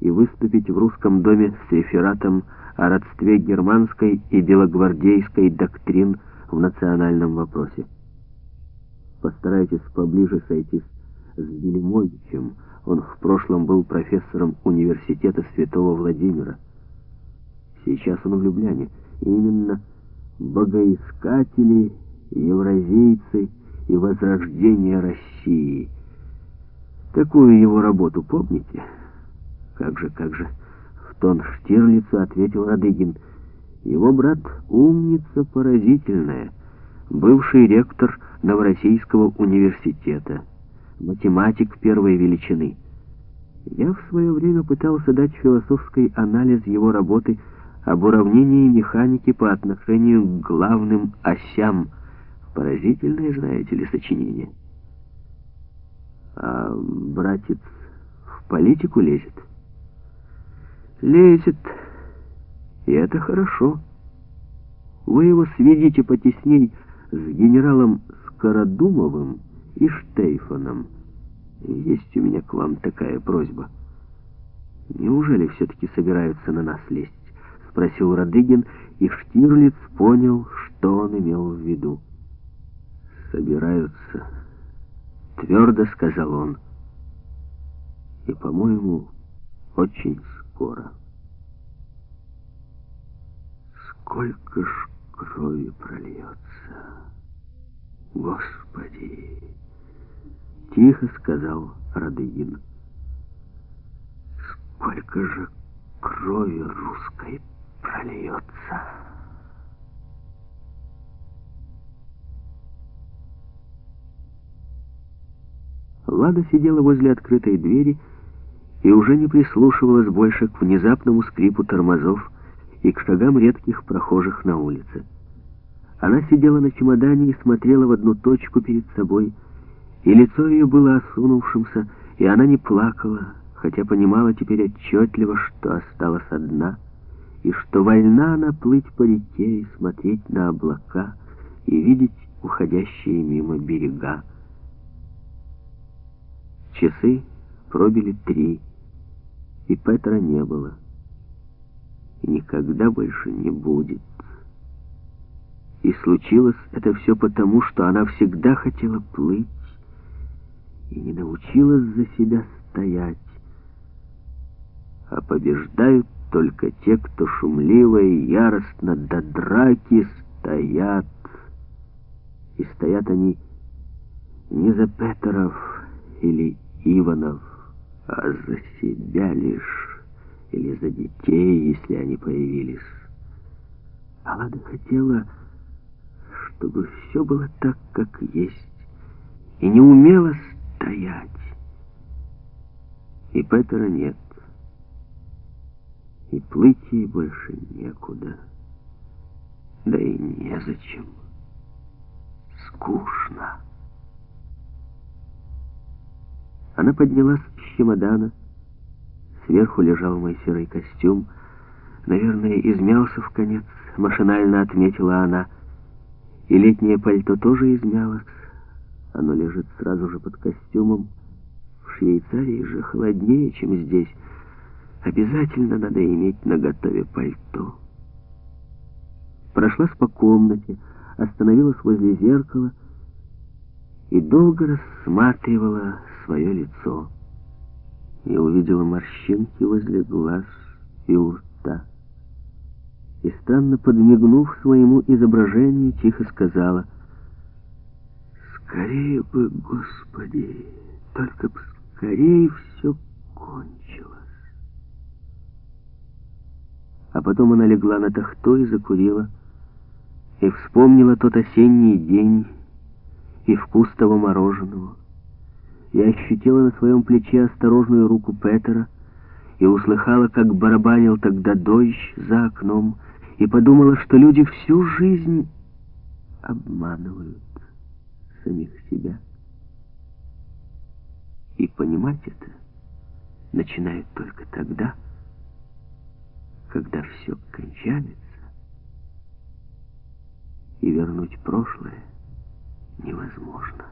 и выступить в русском доме с рефератом о родстве германской и белогвардейской доктрин в национальном вопросе. Постарайтесь поближе сойтись с Белимовичем. Он в прошлом был профессором университета Святого Владимира. Сейчас он в Любляне. Именно богоискатели, евразийцы и возрождение России. Такую его работу помните? Как же, как же, в тон Штирлицу ответил Радыгин. Его брат умница поразительная, бывший ректор Новороссийского университета, математик первой величины. Я в свое время пытался дать философский анализ его работы об уравнении механики по отношению к главным осям. Поразительное, знаете ли, сочинение. А братец в политику лезет? Лезет. И это хорошо. Вы его сведите потесней с генералом Скородумовым и Штейфаном. Есть у меня к вам такая просьба. Неужели все-таки собираются на нас лезть? Спросил Радыгин, и Штирлиц понял, что он имел в виду. Собираются, твердо сказал он. И, по-моему, очень скоро. Сколько ж крови прольется. Господи! Тихо сказал Радыгин. Сколько же крови русской прольется. Лада сидела возле открытой двери и уже не прислушивалась больше к внезапному скрипу тормозов и к шагам редких прохожих на улице. Она сидела на чемодане и смотрела в одну точку перед собой, и лицо ее было осунувшимся, и она не плакала, хотя понимала теперь отчетливо, что осталась одна, и что вольна она плыть по реке и смотреть на облака, и видеть уходящие мимо берега. Часы пробили три, и Петра не было, и никогда больше не будет. И случилось это все потому, что она всегда хотела плыть и не научилась за себя стоять. А побеждают только те, кто шумливо и яростно до драки стоят. И стоят они не за Петеров или Иванов, а за себя лишь, или за детей, если они появились. Алада хотела чтобы все было так, как есть, и не умела стоять. И Петера нет, и плыть ей больше некуда, да и незачем. Скучно. Она поднялась с чемодана, сверху лежал мой серый костюм, наверное, измялся в конец, машинально отметила она, и летнее пальто тоже измялось. Оно лежит сразу же под костюмом. В Швейцарии же холоднее, чем здесь. Обязательно надо иметь на готове пальто. Прошлась по комнате, остановилась возле зеркала и долго рассматривала свое лицо. И увидела морщинки возле глаз и у рта и, странно подмигнув своему изображению, тихо сказала, «Скорее бы, Господи, только бы скорее все кончилось». А потом она легла на тахту и закурила, и вспомнила тот осенний день и вкус того мороженого, и ощутила на своем плече осторожную руку Петера, и услыхала, как барабанил тогда дождь за окном, и подумала, что люди всю жизнь обманывают самих себя. И понимать это начинают только тогда, когда все кончается, и вернуть прошлое невозможно.